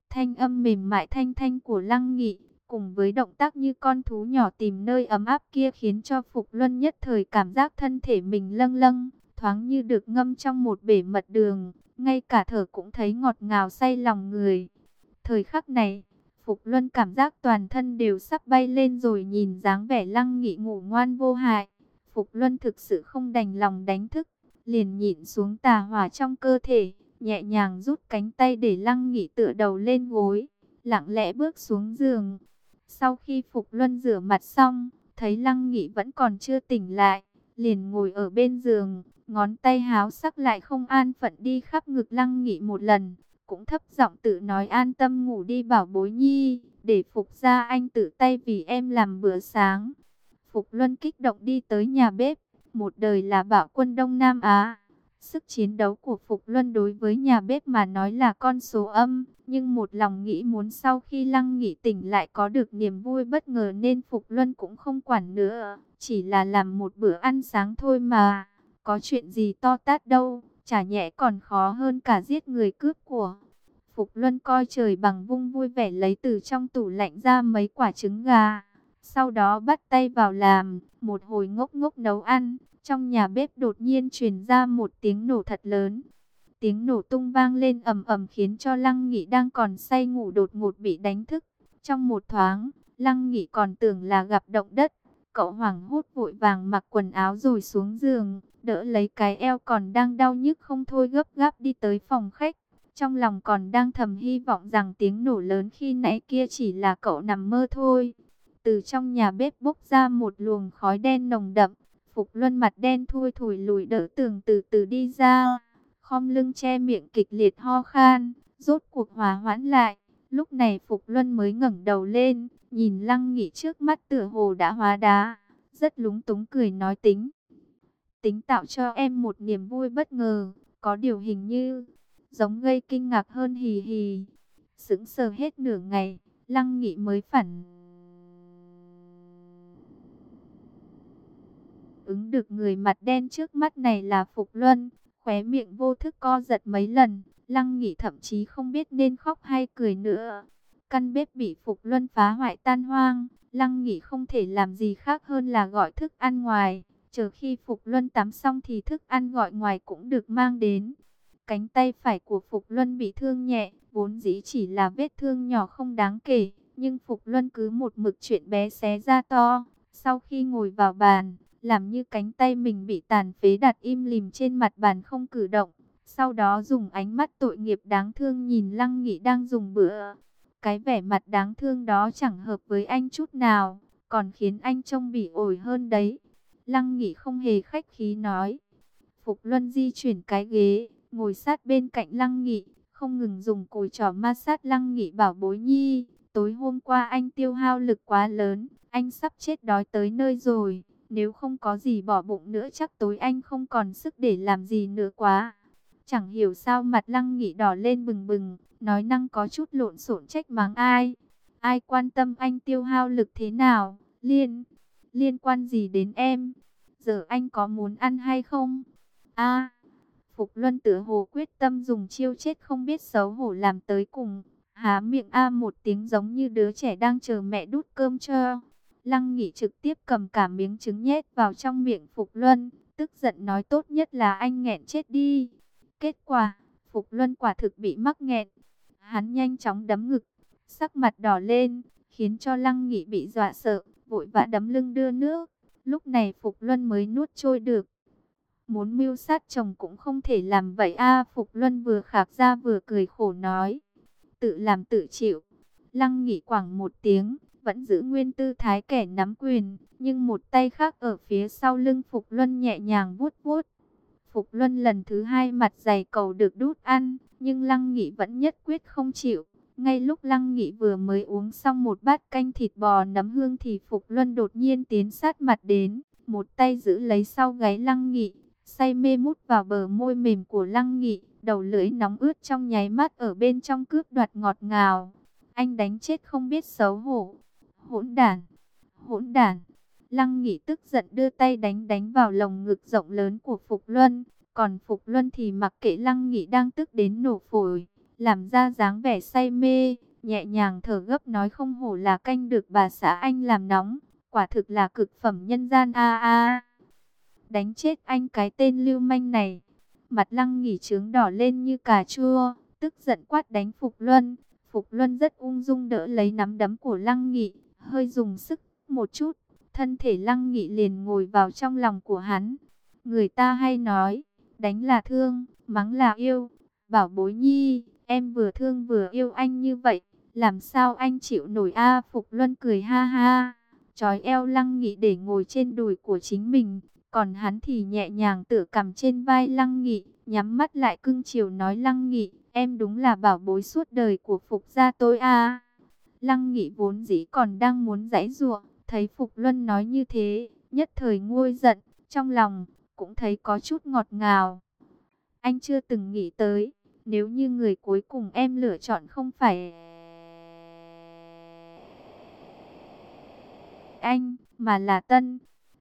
Thanh âm mềm mại thanh thanh của Lăng Nghị, cùng với động tác như con thú nhỏ tìm nơi ấm áp kia khiến cho Phục Luân nhất thời cảm giác thân thể mình lâng lâng, thoáng như được ngâm trong một bể mật đường, ngay cả thở cũng thấy ngọt ngào say lòng người. Thời khắc này, Phục Luân cảm giác toàn thân đều sắp bay lên rồi nhìn dáng vẻ lăng nghị ngủ ngoan vô hại. Phục Luân thực sự không đành lòng đánh thức, liền nhịn xuống tà hỏa trong cơ thể, nhẹ nhàng rút cánh tay để lăng nghị tựa đầu lên gối, lặng lẽ bước xuống giường. Sau khi Phục Luân rửa mặt xong, thấy lăng nghị vẫn còn chưa tỉnh lại, liền ngồi ở bên giường, ngón tay háo sắc lại không an phận đi khắp ngực lăng nghị một lần, cũng thấp giọng tự nói an tâm ngủ đi bảo bối nhi, để Phục ra anh tự tay vì em làm bữa sáng. Phục Luân kích động đi tới nhà bếp, một đời là bảo quân Đông Nam Á. Sức chiến đấu của Phục Luân đối với nhà bếp mà nói là con số âm, nhưng một lòng nghĩ muốn sau khi Lăng Nghị tỉnh lại có được niềm vui bất ngờ nên Phục Luân cũng không quản nữa, chỉ là làm một bữa ăn sáng thôi mà, có chuyện gì to tát đâu, chả nhẽ còn khó hơn cả giết người cướp của. Phục Luân coi trời bằng vung vui vẻ lấy từ trong tủ lạnh ra mấy quả trứng gà, sau đó bắt tay vào làm, một hồi ngốc ngốc nấu ăn. Trong nhà bếp đột nhiên truyền ra một tiếng nổ thật lớn. Tiếng nổ tung vang lên ầm ầm khiến cho Lăng Nghị đang còn say ngủ đột ngột bị đánh thức. Trong một thoáng, Lăng Nghị còn tưởng là gặp động đất. Cậu hoảng hốt vội vàng mặc quần áo rồi xuống giường, đỡ lấy cái eo còn đang đau nhức không thôi gấp gáp đi tới phòng khách. Trong lòng còn đang thầm hy vọng rằng tiếng nổ lớn khi nãy kia chỉ là cậu nằm mơ thôi. Từ trong nhà bếp bốc ra một luồng khói đen nồng đậm, Phục Luân mặt đen thui thủi lùi đỡ tường từ từ đi ra, khom lưng che miệng kịch liệt ho khan, rốt cuộc hòa hoãn lại. Lúc này Phục Luân mới ngẩng đầu lên, nhìn Lăng Nghị trước mắt tựa hồ đã hóa đá, rất lúng túng cười nói tính. Tính tạo cho em một niềm vui bất ngờ, có điều hình như, giống gây kinh ngạc hơn hì hì. Sững sờ hết nửa ngày, Lăng Nghị mới phản ứng được người mặt đen trước mắt này là Phục Luân, khóe miệng vô thức co giật mấy lần, Lăng Nghị thậm chí không biết nên khóc hay cười nữa. Căn bếp bị Phục Luân phá hoại tan hoang, Lăng Nghị không thể làm gì khác hơn là gọi thức ăn ngoài, chờ khi Phục Luân tắm xong thì thức ăn gọi ngoài cũng được mang đến. Cánh tay phải của Phục Luân bị thương nhẹ, vốn dĩ chỉ là vết thương nhỏ không đáng kể, nhưng Phục Luân cứ một mực chuyện bé xé ra to. Sau khi ngồi vào bàn, làm như cánh tay mình bị tàn phế đặt im lìm trên mặt bàn không cử động. Sau đó dùng ánh mắt tội nghiệp đáng thương nhìn Lăng Nghị đang dùng bữa. Cái vẻ mặt đáng thương đó chẳng hợp với anh chút nào, còn khiến anh trông bị ổi hơn đấy. Lăng Nghị không hề khách khí nói. Phục Luân di chuyển cái ghế, ngồi sát bên cạnh Lăng Nghị, không ngừng dùng cùi trỏ ma sát Lăng Nghị bảo bối nhi. Tối hôm qua anh tiêu hao lực quá lớn, anh sắp chết đói tới nơi rồi. Nếu không có gì bỏ bụng nữa chắc tối anh không còn sức để làm gì nữa quá. Chẳng hiểu sao mặt lăng nghị đỏ lên bừng bừng, nói năng có chút lộn xộn trách mắng ai. Ai quan tâm anh tiêu hao lực thế nào, liên, liên quan gì đến em? Giờ anh có muốn ăn hay không? a Phục Luân tử hồ quyết tâm dùng chiêu chết không biết xấu hổ làm tới cùng. Há miệng a một tiếng giống như đứa trẻ đang chờ mẹ đút cơm cho. Lăng Nghị trực tiếp cầm cả miếng trứng nhét vào trong miệng Phục Luân, tức giận nói tốt nhất là anh nghẹn chết đi. Kết quả, Phục Luân quả thực bị mắc nghẹn. Hắn nhanh chóng đấm ngực, sắc mặt đỏ lên, khiến cho Lăng Nghị bị dọa sợ, vội vã đấm lưng đưa nước. Lúc này Phục Luân mới nuốt trôi được. Muốn mưu sát chồng cũng không thể làm vậy a Phục Luân vừa khạc ra vừa cười khổ nói. Tự làm tự chịu. Lăng Nghị quảng một tiếng vẫn giữ nguyên tư thái kẻ nắm quyền, nhưng một tay khác ở phía sau lưng Phục Luân nhẹ nhàng vuốt vuốt. Phục Luân lần thứ hai mặt dày cầu được đút ăn, nhưng Lăng Nghị vẫn nhất quyết không chịu. Ngay lúc Lăng Nghị vừa mới uống xong một bát canh thịt bò nấm hương thì Phục Luân đột nhiên tiến sát mặt đến, một tay giữ lấy sau gáy Lăng Nghị, say mê mút vào bờ môi mềm của Lăng Nghị, đầu lưỡi nóng ướt trong nháy mắt ở bên trong cướp đoạt ngọt ngào. Anh đánh chết không biết xấu hổ hỗn đản, hỗn đản. Lăng Nghị tức giận đưa tay đánh đánh vào lồng ngực rộng lớn của Phục Luân, còn Phục Luân thì mặc kệ Lăng Nghị đang tức đến nổ phổi, làm ra dáng vẻ say mê, nhẹ nhàng thở gấp nói không hổ là canh được bà xã anh làm nóng, quả thực là cực phẩm nhân gian a a. Đánh chết anh cái tên lưu manh này. Mặt Lăng Nghị trướng đỏ lên như cà chua, tức giận quát đánh Phục Luân. Phục Luân rất ung dung đỡ lấy nắm đấm của Lăng Nghị, hơi dùng sức một chút, thân thể lăng nghị liền ngồi vào trong lòng của hắn. Người ta hay nói, đánh là thương, mắng là yêu. Bảo bối nhi, em vừa thương vừa yêu anh như vậy, làm sao anh chịu nổi a Phục Luân cười ha ha, trói eo lăng nghị để ngồi trên đùi của chính mình, Còn hắn thì nhẹ nhàng tựa cầm trên vai Lăng Nghị, nhắm mắt lại cưng chiều nói Lăng Nghị, em đúng là bảo bối suốt đời của Phục gia tôi a. Lăng Nghị vốn dĩ còn đang muốn giãy giụa, thấy Phục Luân nói như thế, nhất thời nguôi giận, trong lòng cũng thấy có chút ngọt ngào. Anh chưa từng nghĩ tới, nếu như người cuối cùng em lựa chọn không phải anh, mà là Tân,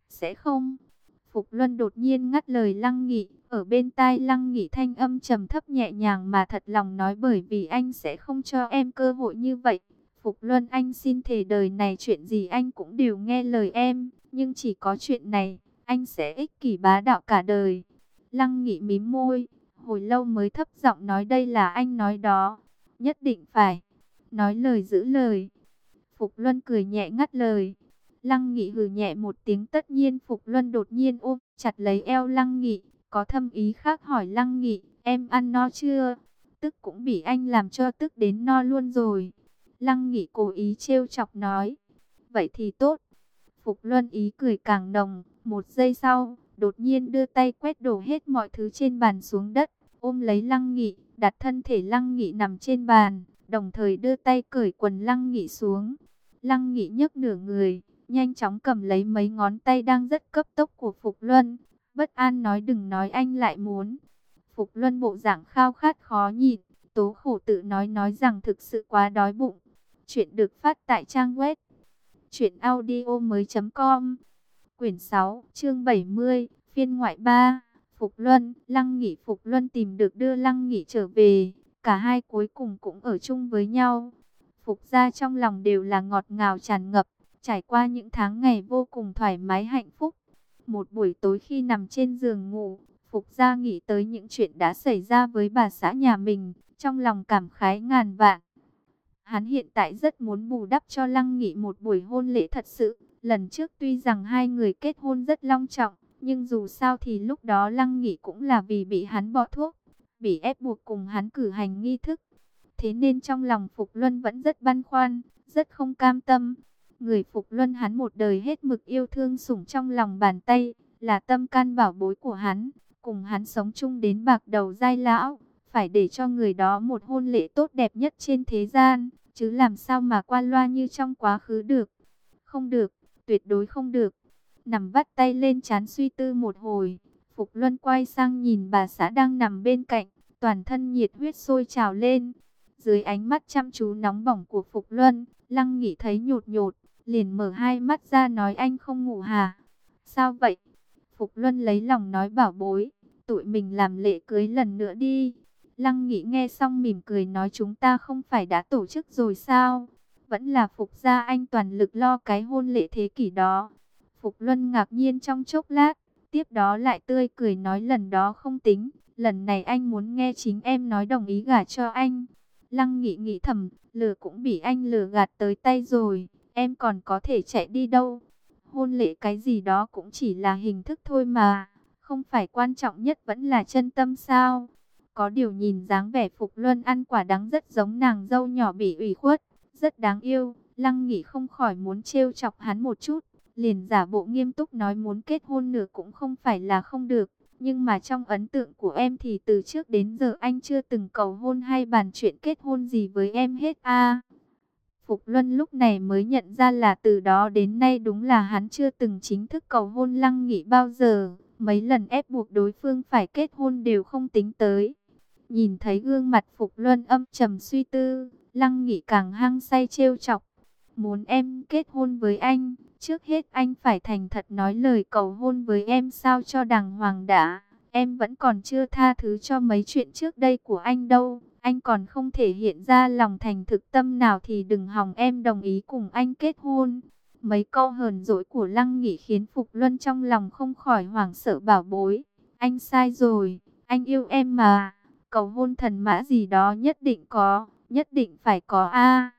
sẽ không. Phục Luân đột nhiên ngắt lời Lăng Nghị, ở bên tai Lăng Nghị thanh âm trầm thấp nhẹ nhàng mà thật lòng nói bởi vì anh sẽ không cho em cơ hội như vậy. Phục Luân anh xin thề đời này chuyện gì anh cũng đều nghe lời em, nhưng chỉ có chuyện này, anh sẽ ích kỷ bá đạo cả đời. Lăng Nghị mím môi, hồi lâu mới thấp giọng nói đây là anh nói đó, nhất định phải, nói lời giữ lời. Phục Luân cười nhẹ ngắt lời. Lăng Nghị hừ nhẹ một tiếng tất nhiên Phục Luân đột nhiên ôm chặt lấy eo Lăng Nghị, có thâm ý khác hỏi Lăng Nghị, em ăn no chưa? Tức cũng bị anh làm cho tức đến no luôn rồi. Lăng Nghị cố ý trêu chọc nói, vậy thì tốt. Phục Luân ý cười càng nồng, một giây sau, đột nhiên đưa tay quét đổ hết mọi thứ trên bàn xuống đất, ôm lấy Lăng Nghị, đặt thân thể Lăng Nghị nằm trên bàn, đồng thời đưa tay cởi quần Lăng Nghị xuống. Lăng Nghị nhấc nửa người, nhanh chóng cầm lấy mấy ngón tay đang rất cấp tốc của Phục Luân. Bất an nói đừng nói anh lại muốn. Phục Luân bộ dạng khao khát khó nhịn, tố khổ tự nói nói rằng thực sự quá đói bụng. Chuyện được phát tại trang web truyệnaudiomoi.com. Quyển 6, chương 70, phiên ngoại 3. Phục Luân, Lăng Nghị Phục Luân tìm được đưa Lăng Nghị trở về, cả hai cuối cùng cũng ở chung với nhau. Phục gia trong lòng đều là ngọt ngào tràn ngập, Trải qua những tháng ngày vô cùng thoải mái hạnh phúc, một buổi tối khi nằm trên giường ngủ, Phục gia nghĩ tới những chuyện đã xảy ra với bà xã nhà mình, trong lòng cảm khái ngàn vạn. Hắn hiện tại rất muốn bù đắp cho Lăng Nghị một buổi hôn lễ thật sự. Lần trước tuy rằng hai người kết hôn rất long trọng, nhưng dù sao thì lúc đó Lăng Nghị cũng là vì bị hắn bỏ thuốc, bị ép buộc cùng hắn cử hành nghi thức. Thế nên trong lòng Phục Luân vẫn rất băn khoăn, rất không cam tâm. Người Phục Luân hắn một đời hết mực yêu thương sủng trong lòng bàn tay, là tâm can bảo bối của hắn, cùng hắn sống chung đến bạc đầu giai lão, phải để cho người đó một hôn lễ tốt đẹp nhất trên thế gian, chứ làm sao mà qua loa như trong quá khứ được. Không được, tuyệt đối không được. Nằm vắt tay lên chán suy tư một hồi, Phục Luân quay sang nhìn bà xã đang nằm bên cạnh, toàn thân nhiệt huyết sôi trào lên. Dưới ánh mắt chăm chú nóng bỏng của Phục Luân, Lăng Nghị thấy nhột nhột, liền mở hai mắt ra nói anh không ngủ hả? Sao vậy? Phục Luân lấy lòng nói bảo bối, tụi mình làm lễ cưới lần nữa đi. Lăng Nghị nghe xong mỉm cười nói chúng ta không phải đã tổ chức rồi sao? Vẫn là Phục gia anh toàn lực lo cái hôn lễ thế kỷ đó. Phục Luân ngạc nhiên trong chốc lát, tiếp đó lại tươi cười nói lần đó không tính, lần này anh muốn nghe chính em nói đồng ý gả cho anh. Lăng Nghị nghĩ thầm, lừa cũng bị anh lừa gạt tới tay rồi em còn có thể chạy đi đâu. Hôn lễ cái gì đó cũng chỉ là hình thức thôi mà, không phải quan trọng nhất vẫn là chân tâm sao. Có điều nhìn dáng vẻ Phục Luân ăn quả đắng rất giống nàng dâu nhỏ bị ủy khuất, rất đáng yêu. Lăng Nghị không khỏi muốn trêu chọc hắn một chút, liền giả bộ nghiêm túc nói muốn kết hôn nữa cũng không phải là không được. Nhưng mà trong ấn tượng của em thì từ trước đến giờ anh chưa từng cầu hôn hay bàn chuyện kết hôn gì với em hết a. Phục Luân lúc này mới nhận ra là từ đó đến nay đúng là hắn chưa từng chính thức cầu hôn Lăng Nghị bao giờ. Mấy lần ép buộc đối phương phải kết hôn đều không tính tới. Nhìn thấy gương mặt Phục Luân âm trầm suy tư, Lăng Nghị càng hăng say trêu chọc. Muốn em kết hôn với anh, trước hết anh phải thành thật nói lời cầu hôn với em sao cho đàng hoàng đã. Em vẫn còn chưa tha thứ cho mấy chuyện trước đây của anh đâu anh còn không thể hiện ra lòng thành thực tâm nào thì đừng hòng em đồng ý cùng anh kết hôn. Mấy câu hờn dỗi của Lăng Nghị khiến Phục Luân trong lòng không khỏi hoảng sợ bảo bối. Anh sai rồi, anh yêu em mà. Cầu hôn thần mã gì đó nhất định có, nhất định phải có a.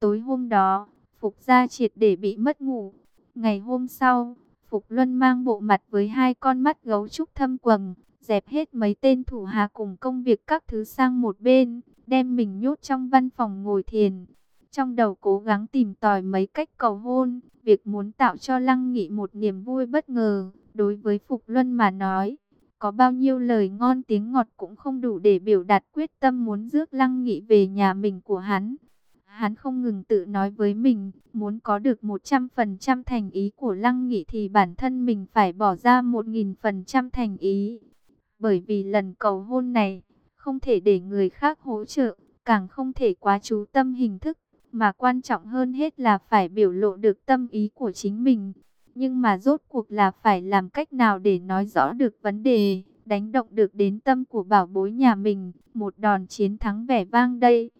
Tối hôm đó, Phục gia triệt để bị mất ngủ. Ngày hôm sau, Phục Luân mang bộ mặt với hai con mắt gấu trúc thâm quầng, dẹp hết mấy tên thủ hạ cùng công việc các thứ sang một bên, đem mình nhốt trong văn phòng ngồi thiền. Trong đầu cố gắng tìm tòi mấy cách cầu hôn, việc muốn tạo cho Lăng Nghị một niềm vui bất ngờ, Đối với Phục Luân mà nói, có bao nhiêu lời ngon tiếng ngọt cũng không đủ để biểu đạt quyết tâm muốn rước Lăng Nghị về nhà mình của hắn. Hắn không ngừng tự nói với mình, muốn có được 100% thành ý của Lăng Nghị thì bản thân mình phải bỏ ra 1000% thành ý. Bởi vì lần cầu hôn này, không thể để người khác hỗ trợ, càng không thể quá chú tâm hình thức, mà quan trọng hơn hết là phải biểu lộ được tâm ý của chính mình. Nhưng mà rốt cuộc là phải làm cách nào để nói rõ được vấn đề, đánh động được đến tâm của bảo bối nhà mình, một đòn chiến thắng vẻ vang đây.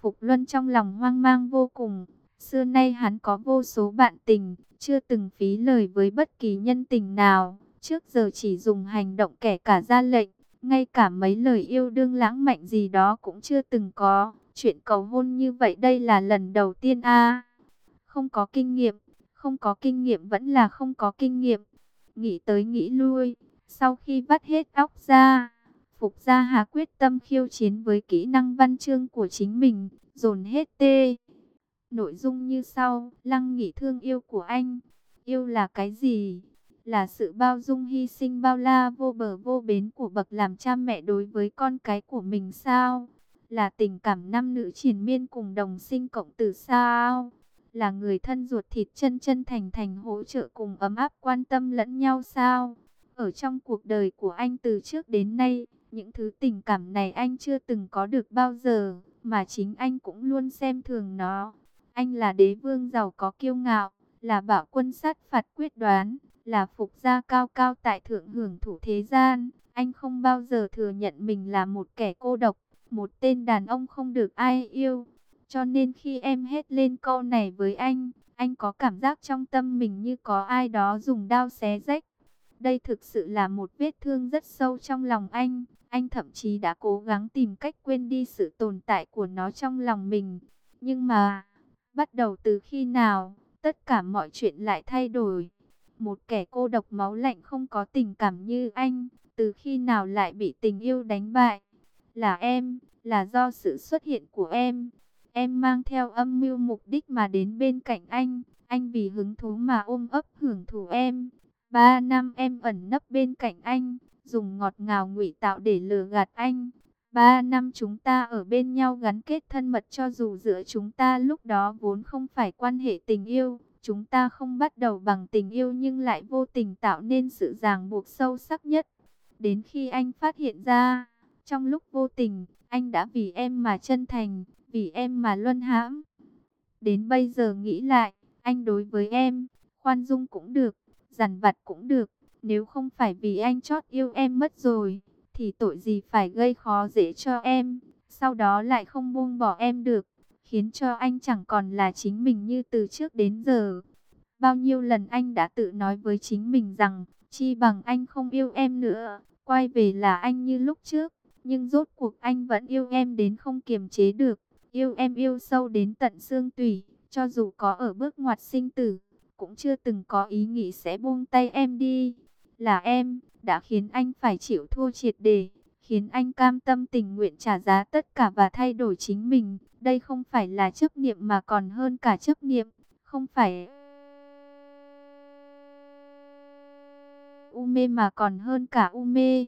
Phục Luân trong lòng hoang mang vô cùng, xưa nay hắn có vô số bạn tình, chưa từng phí lời với bất kỳ nhân tình nào, trước giờ chỉ dùng hành động kẻ cả ra lệnh, ngay cả mấy lời yêu đương lãng mạn gì đó cũng chưa từng có, chuyện cầu hôn như vậy đây là lần đầu tiên a. Không có kinh nghiệm, không có kinh nghiệm vẫn là không có kinh nghiệm. Nghĩ tới nghĩ lui, sau khi vắt hết óc ra, Phục Gia Hà quyết tâm khiêu chiến với kỹ năng văn chương của chính mình, dồn hết tê. Nội dung như sau, lăng nghỉ thương yêu của anh. Yêu là cái gì? Là sự bao dung hy sinh bao la vô bờ vô bến của bậc làm cha mẹ đối với con cái của mình sao? Là tình cảm nam nữ triền miên cùng đồng sinh cộng tử sao? Là người thân ruột thịt chân chân thành thành hỗ trợ cùng ấm áp quan tâm lẫn nhau sao? Ở trong cuộc đời của anh từ trước đến nay, những thứ tình cảm này anh chưa từng có được bao giờ, mà chính anh cũng luôn xem thường nó. Anh là đế vương giàu có kiêu ngạo, là bảo quân sát phạt quyết đoán, là phục gia cao cao tại thượng hưởng thủ thế gian. Anh không bao giờ thừa nhận mình là một kẻ cô độc, một tên đàn ông không được ai yêu. Cho nên khi em hét lên câu này với anh, anh có cảm giác trong tâm mình như có ai đó dùng đao xé rách. Đây thực sự là một vết thương rất sâu trong lòng anh. Anh thậm chí đã cố gắng tìm cách quên đi sự tồn tại của nó trong lòng mình. Nhưng mà, bắt đầu từ khi nào, tất cả mọi chuyện lại thay đổi. Một kẻ cô độc máu lạnh không có tình cảm như anh, từ khi nào lại bị tình yêu đánh bại? Là em, là do sự xuất hiện của em. Em mang theo âm mưu mục đích mà đến bên cạnh anh, anh vì hứng thú mà ôm ấp hưởng thụ em. Ba năm em ẩn nấp bên cạnh anh, dùng ngọt ngào ngụy tạo để lừa gạt anh. Ba năm chúng ta ở bên nhau gắn kết thân mật cho dù giữa chúng ta lúc đó vốn không phải quan hệ tình yêu. Chúng ta không bắt đầu bằng tình yêu nhưng lại vô tình tạo nên sự ràng buộc sâu sắc nhất. Đến khi anh phát hiện ra, trong lúc vô tình, anh đã vì em mà chân thành, vì em mà luân hãm. Đến bây giờ nghĩ lại, anh đối với em, khoan dung cũng được, dằn vặt cũng được, nếu không phải vì anh chót yêu em mất rồi, thì tội gì phải gây khó dễ cho em, sau đó lại không buông bỏ em được, khiến cho anh chẳng còn là chính mình như từ trước đến giờ. Bao nhiêu lần anh đã tự nói với chính mình rằng, chi bằng anh không yêu em nữa, quay về là anh như lúc trước, nhưng rốt cuộc anh vẫn yêu em đến không kiềm chế được, yêu em yêu sâu đến tận xương tủy, cho dù có ở bước ngoặt sinh tử, cũng chưa từng có ý nghĩ sẽ buông tay em đi. Là em, đã khiến anh phải chịu thua triệt đề, khiến anh cam tâm tình nguyện trả giá tất cả và thay đổi chính mình. Đây không phải là chấp niệm mà còn hơn cả chấp niệm, không phải u mê mà còn hơn cả u mê.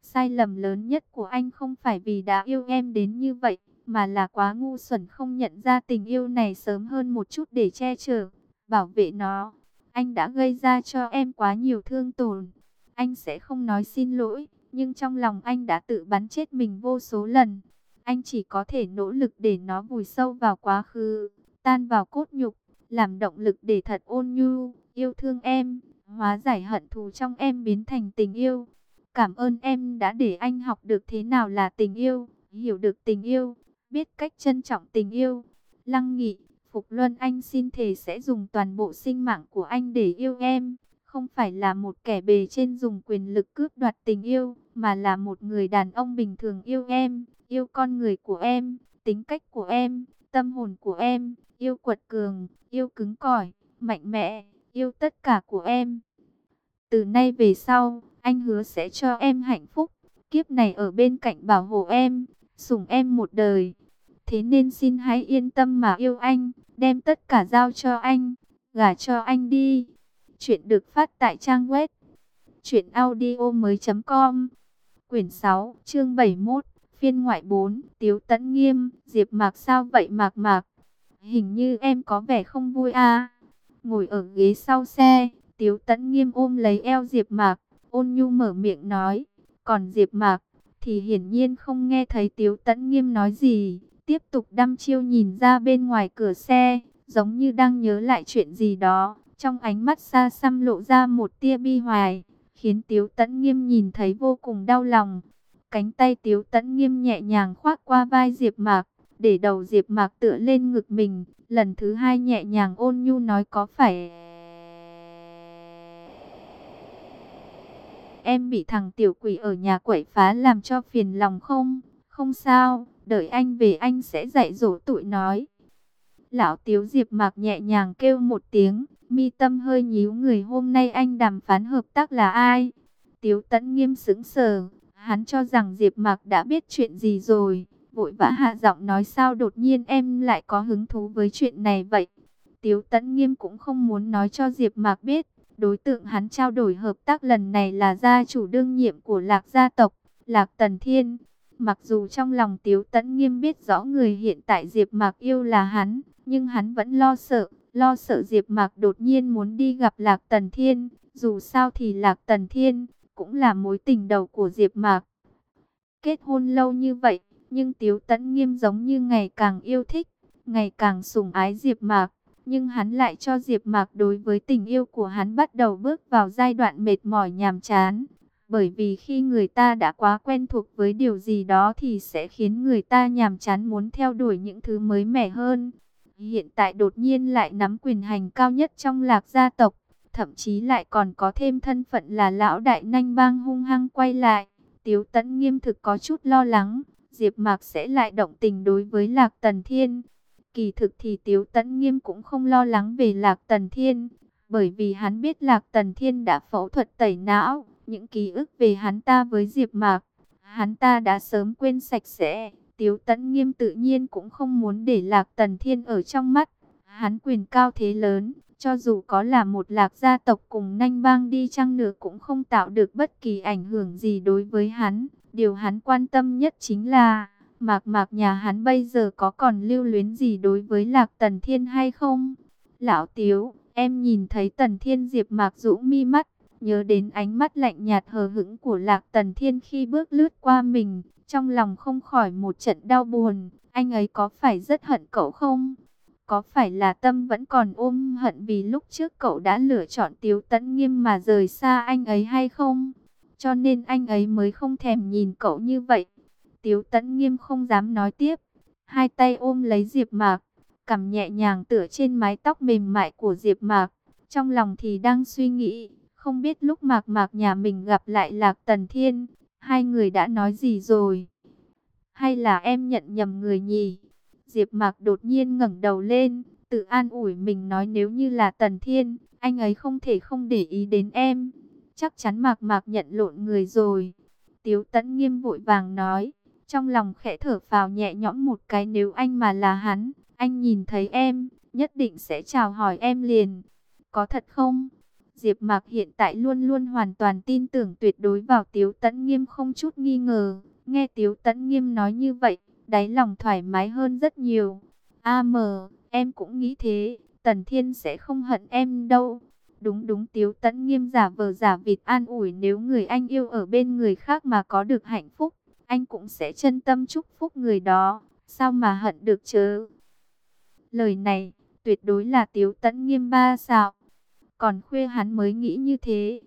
Sai lầm lớn nhất của anh không phải vì đã yêu em đến như vậy, mà là quá ngu xuẩn không nhận ra tình yêu này sớm hơn một chút để che chở, bảo vệ nó. Anh đã gây ra cho em quá nhiều thương tổn. Anh sẽ không nói xin lỗi, nhưng trong lòng anh đã tự bắn chết mình vô số lần. Anh chỉ có thể nỗ lực để nó vùi sâu vào quá khứ, tan vào cốt nhục, làm động lực để thật ôn nhu, yêu thương em, hóa giải hận thù trong em biến thành tình yêu. Cảm ơn em đã để anh học được thế nào là tình yêu, hiểu được tình yêu, biết cách trân trọng tình yêu. Lăng Nghị Phục Luân Anh xin thề sẽ dùng toàn bộ sinh mạng của anh để yêu em. Không phải là một kẻ bề trên dùng quyền lực cướp đoạt tình yêu, mà là một người đàn ông bình thường yêu em, yêu con người của em, tính cách của em, tâm hồn của em, yêu quật cường, yêu cứng cỏi, mạnh mẽ, yêu tất cả của em. Từ nay về sau, anh hứa sẽ cho em hạnh phúc, kiếp này ở bên cạnh bảo hộ em, sủng em một đời. Thế nên xin hãy yên tâm mà yêu anh, đem tất cả giao cho anh, gả cho anh đi. Chuyện được phát tại trang web chuyệnaudio mới .com, Quyển 6, chương 71, phiên ngoại 4, Tiếu Tấn Nghiêm, Diệp Mạc sao vậy Mạc Mạc? Hình như em có vẻ không vui à? Ngồi ở ghế sau xe, Tiếu Tấn Nghiêm ôm lấy eo Diệp Mạc, ôn nhu mở miệng nói, còn Diệp Mạc thì hiển nhiên không nghe thấy Tiếu Tấn Nghiêm nói gì, tiếp tục đăm chiêu nhìn ra bên ngoài cửa xe, giống như đang nhớ lại chuyện gì đó, trong ánh mắt xa xăm lộ ra một tia bi hoài, khiến Tiếu Tấn Nghiêm nhìn thấy vô cùng đau lòng. Cánh tay Tiếu Tấn Nghiêm nhẹ nhàng khoác qua vai Diệp Mạc, để đầu Diệp Mạc tựa lên ngực mình, lần thứ hai nhẹ nhàng ôn nhu nói có phải em bị thằng tiểu quỷ ở nhà quậy phá làm cho phiền lòng không? Không sao, đợi anh về anh sẽ dạy dỗ tụi nói. Lão Tiếu Diệp Mạc nhẹ nhàng kêu một tiếng, mi tâm hơi nhíu người hôm nay anh đàm phán hợp tác là ai? Tiếu Tấn nghiêm sững sờ, hắn cho rằng Diệp Mạc đã biết chuyện gì rồi, vội vã hạ giọng nói sao đột nhiên em lại có hứng thú với chuyện này vậy? Tiếu Tấn nghiêm cũng không muốn nói cho Diệp Mạc biết, đối tượng hắn trao đổi hợp tác lần này là gia chủ đương nhiệm của Lạc gia tộc, Lạc Tần Thiên. Mặc dù trong lòng Tiếu Tấn nghiêm biết rõ người hiện tại Diệp Mạc yêu là hắn, nhưng hắn vẫn lo sợ, lo sợ Diệp Mạc đột nhiên muốn đi gặp Lạc Tần Thiên, dù sao thì Lạc Tần Thiên cũng là mối tình đầu của Diệp Mạc. Kết hôn lâu như vậy, nhưng Tiếu Tấn Nghiêm giống như ngày càng yêu thích, ngày càng sủng ái Diệp Mạc, nhưng hắn lại cho Diệp Mạc đối với tình yêu của hắn bắt đầu bước vào giai đoạn mệt mỏi nhàm chán. Bởi vì khi người ta đã quá quen thuộc với điều gì đó thì sẽ khiến người ta nhàm chán muốn theo đuổi những thứ mới mẻ hơn hiện tại đột nhiên lại nắm quyền hành cao nhất trong lạc gia tộc, thậm chí lại còn có thêm thân phận là lão đại nanh bang hung hăng quay lại. Tiếu tẫn nghiêm thực có chút lo lắng, Diệp Mạc sẽ lại động tình đối với Lạc Tần Thiên. Kỳ thực thì Tiếu tẫn nghiêm cũng không lo lắng về Lạc Tần Thiên, bởi vì hắn biết Lạc Tần Thiên đã phẫu thuật tẩy não, những ký ức về hắn ta với Diệp Mạc, hắn ta đã sớm quên sạch sẽ. Tiếu Tấn Nghiêm tự nhiên cũng không muốn để Lạc Tần Thiên ở trong mắt. Hắn quyền cao thế lớn, cho dù có là một lạc gia tộc cùng nanh bang đi chăng nữa cũng không tạo được bất kỳ ảnh hưởng gì đối với hắn. Điều hắn quan tâm nhất chính là, mạc mạc nhà hắn bây giờ có còn lưu luyến gì đối với Lạc Tần Thiên hay không? Lão Tiếu, em nhìn thấy Tần Thiên Diệp mạc rũ mi mắt, nhớ đến ánh mắt lạnh nhạt hờ hững của Lạc Tần Thiên khi bước lướt qua mình, trong lòng không khỏi một trận đau buồn, anh ấy có phải rất hận cậu không? Có phải là tâm vẫn còn ôm hận vì lúc trước cậu đã lựa chọn Tiếu Tấn Nghiêm mà rời xa anh ấy hay không? Cho nên anh ấy mới không thèm nhìn cậu như vậy. Tiếu Tấn Nghiêm không dám nói tiếp. Hai tay ôm lấy Diệp Mạc, cầm nhẹ nhàng tựa trên mái tóc mềm mại của Diệp Mạc. Trong lòng thì đang suy nghĩ, không biết lúc Mạc Mạc nhà mình gặp lại Lạc Tần Thiên, Hai người đã nói gì rồi? Hay là em nhận nhầm người nhỉ? Diệp Mạc đột nhiên ngẩng đầu lên, tự an ủi mình nói nếu như là Tần Thiên, anh ấy không thể không để ý đến em. Chắc chắn Mạc Mạc nhận lộn người rồi. Tiếu Tấn Nghiêm vội vàng nói, trong lòng khẽ thở phào nhẹ nhõm một cái nếu anh mà là hắn, anh nhìn thấy em, nhất định sẽ chào hỏi em liền. Có thật không? Diệp Mạc hiện tại luôn luôn hoàn toàn tin tưởng tuyệt đối vào Tiếu Tấn Nghiêm không chút nghi ngờ. Nghe Tiếu Tấn Nghiêm nói như vậy, đáy lòng thoải mái hơn rất nhiều. A mờ, em cũng nghĩ thế, Tần Thiên sẽ không hận em đâu. Đúng đúng Tiếu Tấn Nghiêm giả vờ giả vịt an ủi nếu người anh yêu ở bên người khác mà có được hạnh phúc, anh cũng sẽ chân tâm chúc phúc người đó, sao mà hận được chứ? Lời này, tuyệt đối là Tiếu Tấn Nghiêm ba xạo. Còn khuya hắn mới nghĩ như thế.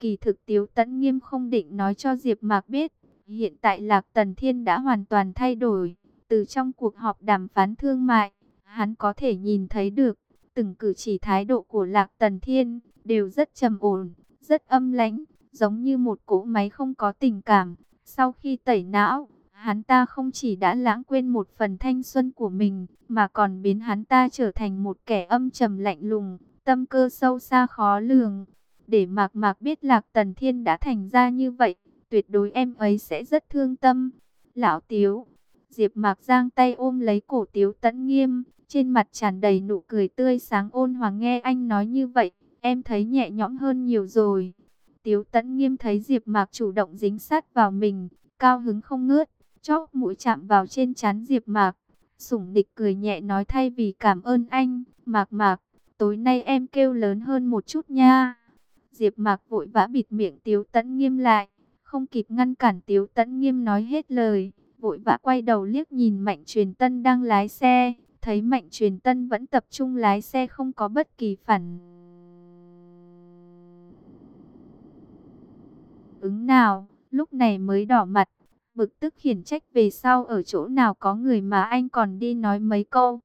Kỳ thực Tiếu Tấn Nghiêm không định nói cho Diệp Mạc biết. Hiện tại Lạc Tần Thiên đã hoàn toàn thay đổi. Từ trong cuộc họp đàm phán thương mại, hắn có thể nhìn thấy được. Từng cử chỉ thái độ của Lạc Tần Thiên đều rất trầm ổn, rất âm lãnh, giống như một cỗ máy không có tình cảm. Sau khi tẩy não, hắn ta không chỉ đã lãng quên một phần thanh xuân của mình, mà còn biến hắn ta trở thành một kẻ âm trầm lạnh lùng, tâm cơ sâu xa khó lường. Để mạc mạc biết lạc tần thiên đã thành ra như vậy, tuyệt đối em ấy sẽ rất thương tâm. Lão Tiếu, Diệp mạc giang tay ôm lấy cổ Tiếu tẫn nghiêm, trên mặt tràn đầy nụ cười tươi sáng ôn hòa nghe anh nói như vậy, em thấy nhẹ nhõm hơn nhiều rồi. Tiếu tẫn Nghiêm thấy Diệp Mạc chủ động dính sát vào mình, cao hứng không ngớt, chóp mũi chạm vào trên trán Diệp Mạc. Sủng Địch cười nhẹ nói thay vì cảm ơn anh, Mạc Mạc, tối nay em kêu lớn hơn một chút nha. Diệp Mạc vội vã bịt miệng Tiếu Tấn Nghiêm lại, không kịp ngăn cản Tiếu Tấn Nghiêm nói hết lời, vội vã quay đầu liếc nhìn Mạnh Truyền Tân đang lái xe, thấy Mạnh Truyền Tân vẫn tập trung lái xe không có bất kỳ phản ứng nào, lúc này mới đỏ mặt, bực tức khiển trách về sau ở chỗ nào có người mà anh còn đi nói mấy câu.